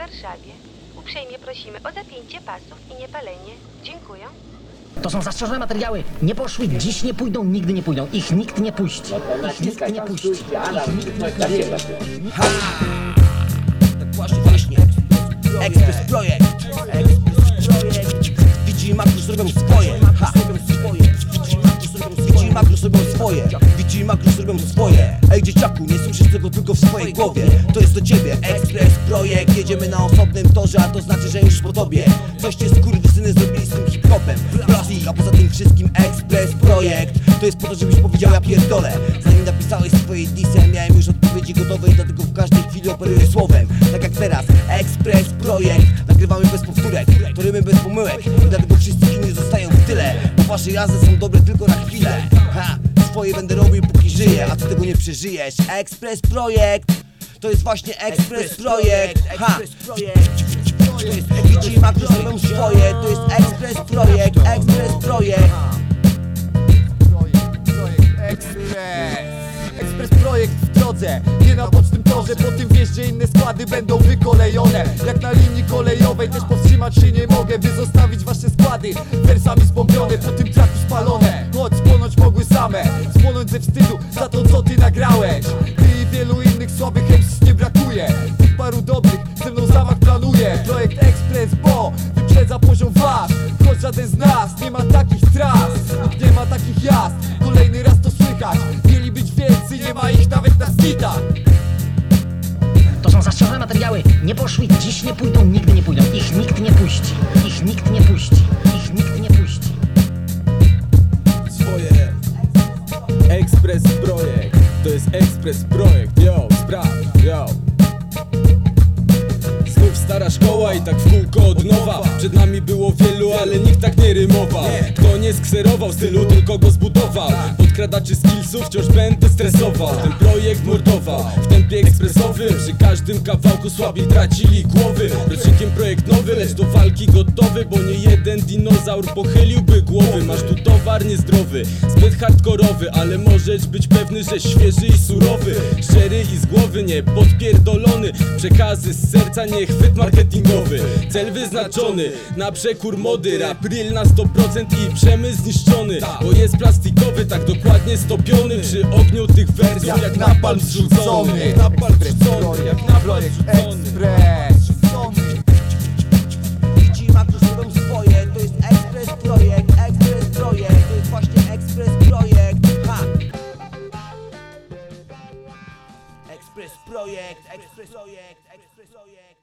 Warszawie. Uprzejmie prosimy o zapięcie pasów i niepalenie. Dziękuję. To są zastrzeżone materiały. Nie poszły, dziś nie pójdą, nigdy nie pójdą. Ich nikt nie puści. Ich nikt nie puści. Ich nikt nie kariera. Tak właśnie, właśnie Ekspres projekt Ekspres projekt Widzi Magnus robią swoje ha. Widzi Magnus robią swoje Widzi Magnus robią swoje Ej dzieciaku, nie słyszysz tego tylko w swojej głowie. To jest do ciebie Ekspres projekt. Jedziemy na osobnym torze, a to znaczy, że już po tobie. Coś cię skurwysyny zrobili z tym hip-hopem. A poza tym wszystkim Ekspres projekt. To jest po to, żebyś powiedział ja pierdolę. Zanim napisałeś swoje disy, miałem już odpowiedzi gotowe I dlatego w każdej chwili operuję słowem. Tak jak teraz, Ekspres projekt. Nagrywamy bez powtórek, to rymy bez pomyłek. I dlatego wszyscy inni zostają w tyle Bo wasze jazdy są dobre tylko na chwilę. Ha, swoje będę robił żyję A ty tego nie przeżyjesz. Ekspres projekt. To jest właśnie Ekspres Projekt. Ha! Widzi Magnus robią swoje. To jest Ekspres Projekt Ekspres Projekt. Ekspres projekt w drodze, nie na bocznym torze Po tym wjeździe inne składy będą wykolejone. Jak na linii kolejowej też powstrzymać się nie mogę By zostawić wasze składy. Wersami zbombione Po tym traku spalone, choć spłonąć mogły same Wstydu za to co ty nagrałeś Ty i wielu innych słabych MC nie brakuje Tych paru dobrych ze mną zamach planuje Projekt Ekspres, bo wyprzedza poziom wasz Choć żaden z nas nie ma takich tras nie ma takich jazd Kolejny raz to słychać Mieli być wielcy, nie ma ich nawet na skitach To są zastrzeżone materiały. Nie poszły, dziś nie pójdą, nigdy nie pójdą. Ich nikt nie puści. Ich nikt nie puści. To jest Ekspres Projekt, yo, sprawdź, Szkoła i tak w kółko od nowa. Przed nami było wielu, ale nikt tak nie rymował. Kto nie skserował stylu, tylko go zbudował. Podkradaczy skillsów wciąż będę stresował. Ten projekt mordował. W tempie ekspresowym Przy każdym kawałku słabi tracili głowy. Rocznikiem projekt nowy, lecz do walki gotowy Bo nie jeden dinozaur pochyliłby głowy. Masz tu towar niezdrowy, zbyt hardkorowy Ale możesz być pewny, że świeży i surowy. Szczery i z głowy, nie podpierdolony. Przekazy z serca, nie chwyt marketingowy Cel wyznaczony, na przekór mody. Rap real na 100% i przemysł zniszczony. Bo jest plastikowy, tak dokładnie stopiony. Przy ogniu tych wersów jak napalm zrzucony Jak napalm zrzucony, jak napalm zrzucony Ekspres. Widzi Magnus robią swoje. To jest Ekspres Projekt Ekspres Projekt Ekspres Projekt